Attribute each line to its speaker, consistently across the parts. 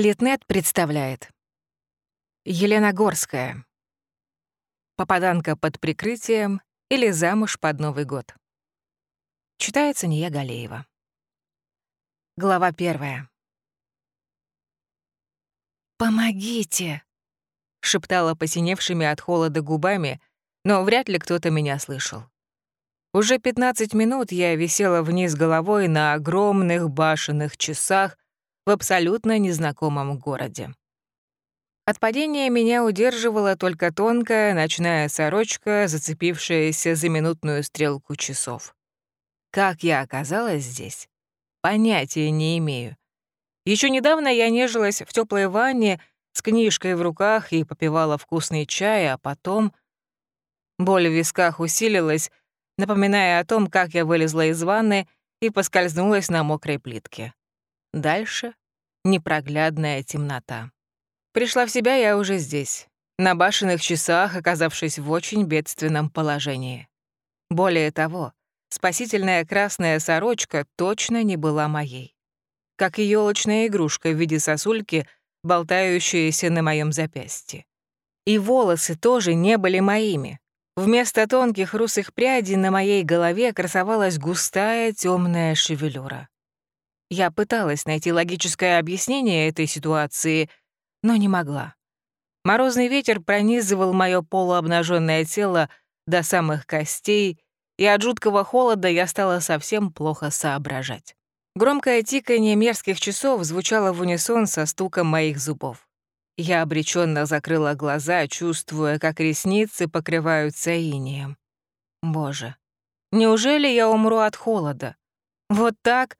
Speaker 1: Литнет представляет. Елена Горская. Попаданка под прикрытием или замуж под Новый год. Читается Ния Галеева. Глава первая. «Помогите!» — шептала посиневшими от холода губами, но вряд ли кто-то меня слышал. Уже 15 минут я висела вниз головой на огромных башенных часах, в абсолютно незнакомом городе. От падения меня удерживала только тонкая ночная сорочка, зацепившаяся за минутную стрелку часов. Как я оказалась здесь? Понятия не имею. Еще недавно я нежилась в теплой ванне с книжкой в руках и попивала вкусный чай, а потом... Боль в висках усилилась, напоминая о том, как я вылезла из ванны и поскользнулась на мокрой плитке. Дальше — непроглядная темнота. Пришла в себя я уже здесь, на башенных часах, оказавшись в очень бедственном положении. Более того, спасительная красная сорочка точно не была моей. Как и ёлочная игрушка в виде сосульки, болтающаяся на моем запястье. И волосы тоже не были моими. Вместо тонких русых прядей на моей голове красовалась густая темная шевелюра. Я пыталась найти логическое объяснение этой ситуации, но не могла. Морозный ветер пронизывал моё полуобнаженное тело до самых костей, и от жуткого холода я стала совсем плохо соображать. Громкое тиканье мерзких часов звучало в унисон со стуком моих зубов. Я обреченно закрыла глаза, чувствуя, как ресницы покрываются инеем. Боже, неужели я умру от холода? Вот так,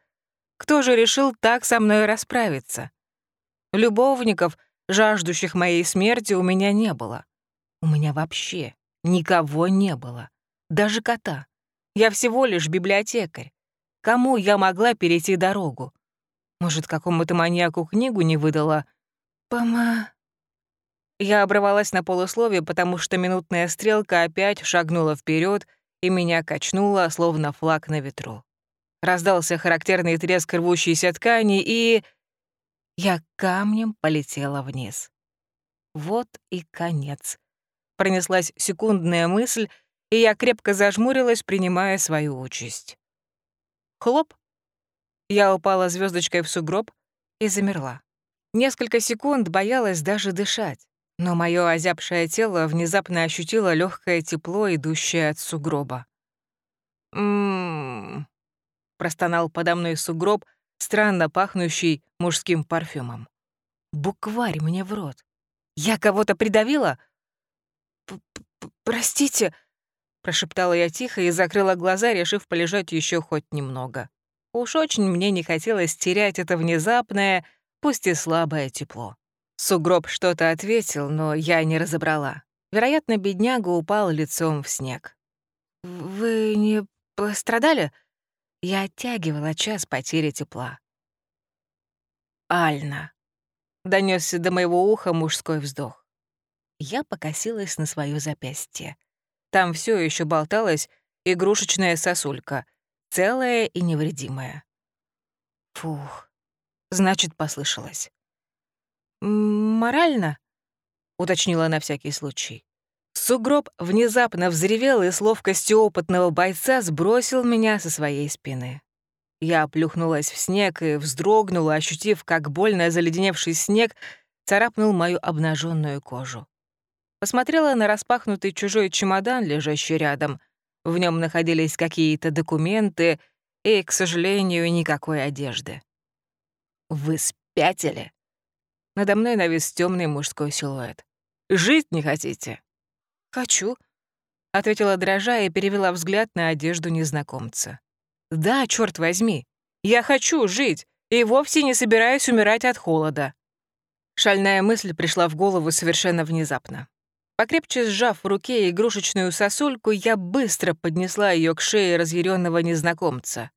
Speaker 1: кто же решил так со мной расправиться? Любовников, жаждущих моей смерти, у меня не было. У меня вообще никого не было. Даже кота. Я всего лишь библиотекарь. Кому я могла перейти дорогу? Может, какому-то маньяку книгу не выдала? Пома... Я оборвалась на полусловие, потому что минутная стрелка опять шагнула вперед и меня качнула, словно флаг на ветру. Раздался характерный треск рвущейся ткани, и... Я камнем полетела вниз. Вот и конец. Пронеслась секундная мысль, и я крепко зажмурилась, принимая свою участь. Хлоп! Я упала звездочкой в сугроб и замерла. Несколько секунд боялась даже дышать, но мое озябшее тело внезапно ощутило легкое тепло, идущее от сугроба. Ммм, простонал подо мной сугроб, странно пахнущий мужским парфюмом. Букварь мне в рот. Я кого-то придавила? П -п «Простите», — прошептала я тихо и закрыла глаза, решив полежать еще хоть немного. Уж очень мне не хотелось терять это внезапное, пусть и слабое тепло. Сугроб что-то ответил, но я не разобрала. Вероятно, бедняга упал лицом в снег. «Вы не пострадали?» Я оттягивала час потери тепла. «Альна!» — донесся до моего уха мужской вздох. Я покосилась на свое запястье. Там все еще болталась игрушечная сосулька, целая и невредимая. Фух, значит, послышалось. «Морально?» — уточнила на всякий случай. Сугроб внезапно взревел и с ловкостью опытного бойца сбросил меня со своей спины. Я плюхнулась в снег и вздрогнула, ощутив, как больно заледеневший снег царапнул мою обнаженную кожу. Посмотрела на распахнутый чужой чемодан, лежащий рядом. В нем находились какие-то документы и, к сожалению, никакой одежды. «Вы спятили?» Надо мной навис темный мужской силуэт. «Жить не хотите?» «Хочу», — ответила дрожа и перевела взгляд на одежду незнакомца. «Да, черт возьми, я хочу жить и вовсе не собираюсь умирать от холода». Шальная мысль пришла в голову совершенно внезапно. Покрепче сжав в руке игрушечную сосульку, я быстро поднесла ее к шее разъяренного незнакомца.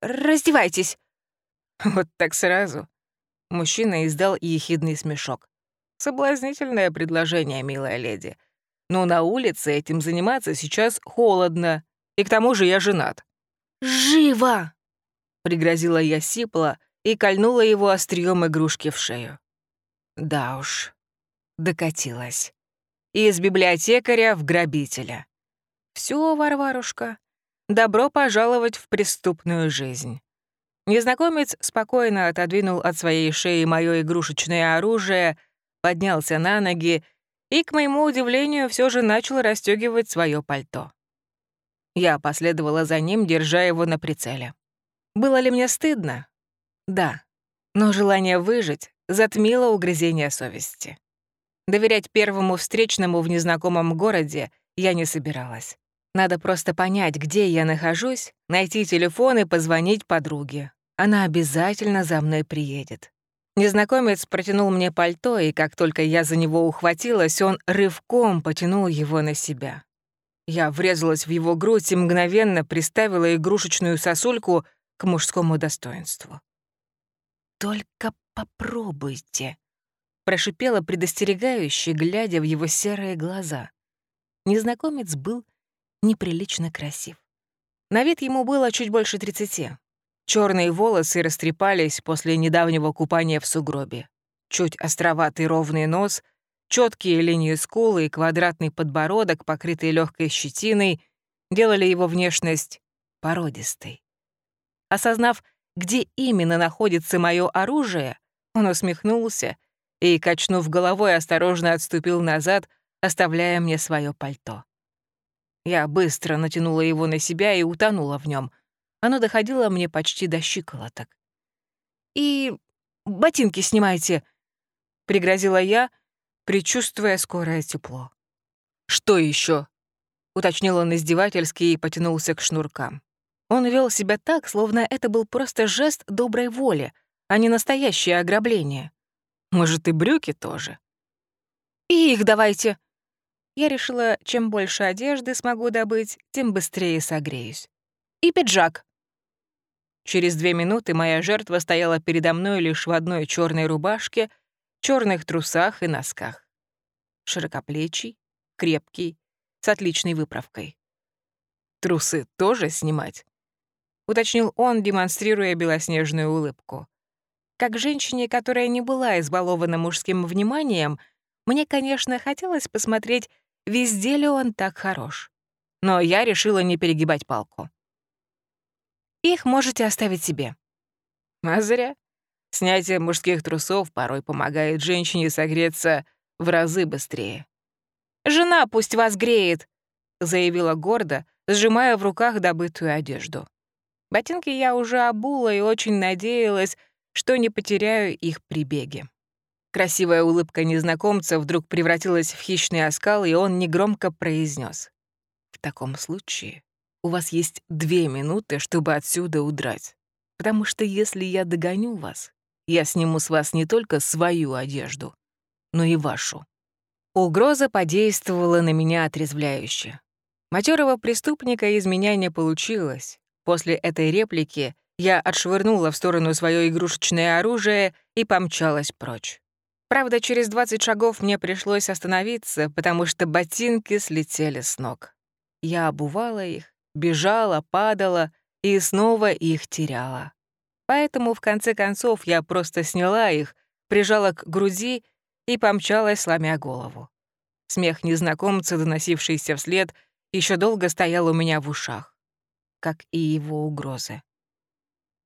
Speaker 1: «Раздевайтесь!» Вот так сразу. Мужчина издал ехидный смешок. «Соблазнительное предложение, милая леди. Но на улице этим заниматься сейчас холодно, и к тому же я женат». «Живо!» — пригрозила я сипло и кольнула его острием игрушки в шею. Да уж, докатилась. Из библиотекаря в грабителя. Все, Варварушка, добро пожаловать в преступную жизнь. Незнакомец спокойно отодвинул от своей шеи мое игрушечное оружие, поднялся на ноги и, к моему удивлению, все же начал расстегивать свое пальто. Я последовала за ним, держа его на прицеле. Было ли мне стыдно? Да. Но желание выжить затмило угрызение совести. Доверять первому встречному в незнакомом городе я не собиралась. Надо просто понять, где я нахожусь, найти телефон и позвонить подруге. Она обязательно за мной приедет. Незнакомец протянул мне пальто, и как только я за него ухватилась, он рывком потянул его на себя. Я врезалась в его грудь и мгновенно приставила игрушечную сосульку к мужскому достоинству. «Только попробуйте», — прошипела предостерегающе, глядя в его серые глаза. Незнакомец был неприлично красив. На вид ему было чуть больше тридцати. Черные волосы растрепались после недавнего купания в сугробе. Чуть островатый ровный нос, четкие линии скулы и квадратный подбородок, покрытый легкой щетиной, делали его внешность породистой. Осознав, где именно находится мое оружие, он усмехнулся и, качнув головой, осторожно отступил назад, оставляя мне свое пальто. Я быстро натянула его на себя и утонула в нем — оно доходило мне почти до щиколоток. «И ботинки снимайте», — пригрозила я, предчувствуя скорое тепло. «Что еще? уточнил он издевательски и потянулся к шнуркам. Он вел себя так, словно это был просто жест доброй воли, а не настоящее ограбление. Может, и брюки тоже. «И их давайте!» Я решила, чем больше одежды смогу добыть, тем быстрее согреюсь. «И пиджак!» Через две минуты моя жертва стояла передо мной лишь в одной черной рубашке, черных трусах и носках. Широкоплечий, крепкий, с отличной выправкой. «Трусы тоже снимать?» — уточнил он, демонстрируя белоснежную улыбку. Как женщине, которая не была избалована мужским вниманием, мне, конечно, хотелось посмотреть, везде ли он так хорош. Но я решила не перегибать палку. Их можете оставить себе. А зря. Снятие мужских трусов порой помогает женщине согреться в разы быстрее. «Жена пусть вас греет», — заявила гордо, сжимая в руках добытую одежду. Ботинки я уже обула и очень надеялась, что не потеряю их при беге. Красивая улыбка незнакомца вдруг превратилась в хищный оскал, и он негромко произнес: «В таком случае у вас есть две минуты, чтобы отсюда удрать. Потому что если я догоню вас, я сниму с вас не только свою одежду, но и вашу». Угроза подействовала на меня отрезвляюще. Матерого преступника из меня не получилось. После этой реплики я отшвырнула в сторону свое игрушечное оружие и помчалась прочь. Правда, через 20 шагов мне пришлось остановиться, потому что ботинки слетели с ног. Я обувала их, бежала, падала и снова их теряла. Поэтому, в конце концов, я просто сняла их, прижала к груди и помчалась, сломя голову. Смех незнакомца, доносившийся вслед, еще долго стоял у меня в ушах, как и его угрозы.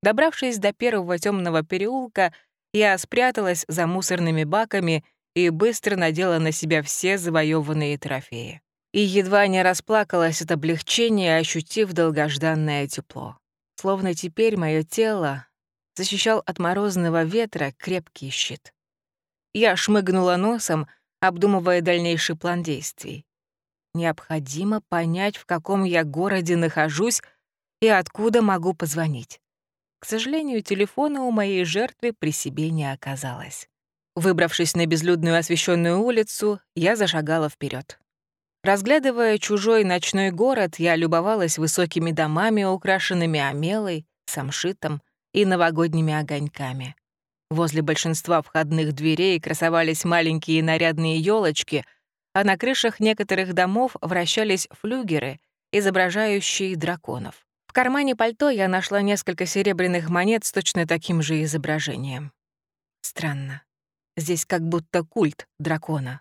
Speaker 1: Добравшись до первого темного переулка, я спряталась за мусорными баками и быстро надела на себя все завоеванные трофеи и едва не расплакалась от облегчения, ощутив долгожданное тепло. Словно теперь мое тело защищал от морозного ветра крепкий щит. Я шмыгнула носом, обдумывая дальнейший план действий. Необходимо понять, в каком я городе нахожусь и откуда могу позвонить. К сожалению, телефона у моей жертвы при себе не оказалось. Выбравшись на безлюдную освещенную улицу, я зашагала вперед. Разглядывая чужой ночной город, я любовалась высокими домами, украшенными омелой, самшитом и новогодними огоньками. Возле большинства входных дверей красовались маленькие нарядные елочки, а на крышах некоторых домов вращались флюгеры, изображающие драконов. В кармане пальто я нашла несколько серебряных монет с точно таким же изображением. Странно. Здесь как будто культ дракона.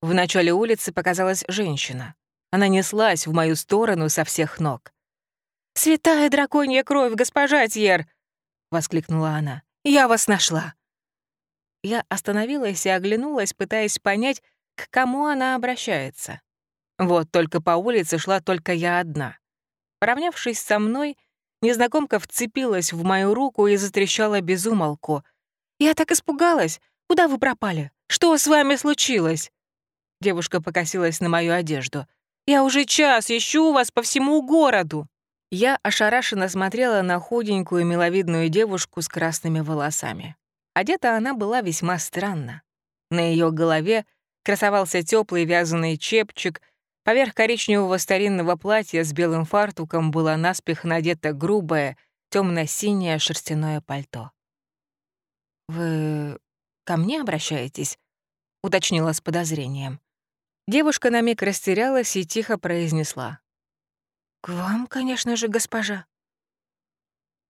Speaker 1: В начале улицы показалась женщина. Она неслась в мою сторону со всех ног. «Святая драконья кровь, госпожа Тьер!» — воскликнула она. «Я вас нашла!» Я остановилась и оглянулась, пытаясь понять, к кому она обращается. Вот только по улице шла только я одна. Поравнявшись со мной, незнакомка вцепилась в мою руку и затрещала без умолку. «Я так испугалась! Куда вы пропали? Что с вами случилось?» Девушка покосилась на мою одежду. «Я уже час ищу вас по всему городу!» Я ошарашенно смотрела на худенькую миловидную девушку с красными волосами. Одета она была весьма странно. На ее голове красовался теплый вязаный чепчик Поверх коричневого старинного платья с белым фартуком было наспех надето грубое, темно синее шерстяное пальто. «Вы ко мне обращаетесь?» — уточнила с подозрением. Девушка на миг растерялась и тихо произнесла. «К вам, конечно же, госпожа».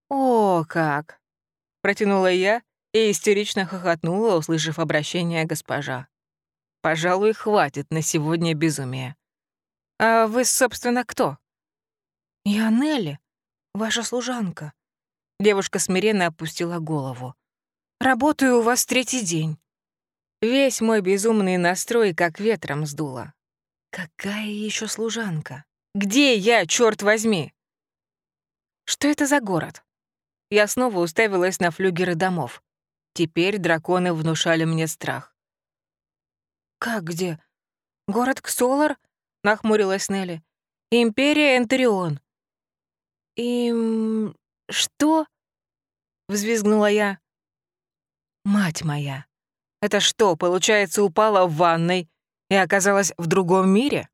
Speaker 1: «О, как!» — протянула я и истерично хохотнула, услышав обращение госпожа. «Пожалуй, хватит на сегодня безумия. «А вы, собственно, кто?» «Я Нелли, ваша служанка». Девушка смиренно опустила голову. «Работаю у вас третий день». Весь мой безумный настрой как ветром сдуло. Какая еще служанка? Где я, черт возьми? Что это за город? Я снова уставилась на флюгеры домов. Теперь драконы внушали мне страх. «Как где? Город Ксолар?» — нахмурилась Нелли. «Империя Энтерион». «Им... что?» — взвизгнула я. «Мать моя, это что, получается, упала в ванной и оказалась в другом мире?»